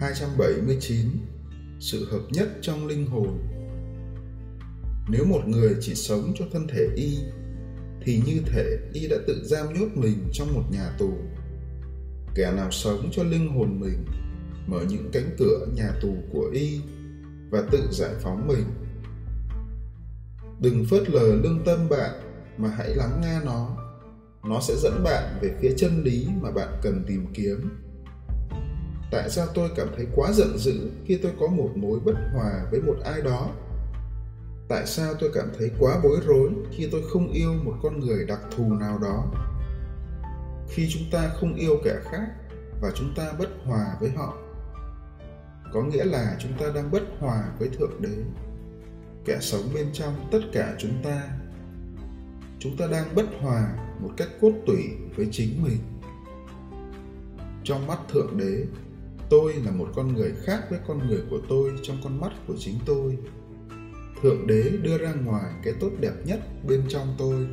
279 Sự hợp nhất trong linh hồn Nếu một người chỉ sống cho thân thể y, thì như thể y đã tự giam nhốt mình trong một nhà tù. Kẻ nào sống cho linh hồn mình, mở những cánh cửa nhà tù của y và tự giải phóng mình. Đừng phớt lờ lương tâm bạn, mà hãy lắng nghe nó. Nó sẽ dẫn bạn về phía chân lý mà bạn cần tìm kiếm tại sao tôi cảm thấy quá giận dữ khi tôi có một mối bất hòa với một ai đó? Tại sao tôi cảm thấy quá bối rối khi tôi không yêu một con người đặc thù nào đó? Khi chúng ta không yêu kẻ khác và chúng ta bất hòa với họ, có nghĩa là chúng ta đang bất hòa với thượng đế. Kẻ sống bên trong tất cả chúng ta chúng ta đang bất hòa một cách cốt tủy với chính mình. Trong mắt thượng đế tôi là một con người khác với con người của tôi trong con mắt của chính tôi. Thượng đế đưa ra ngoài cái tốt đẹp nhất bên trong tôi.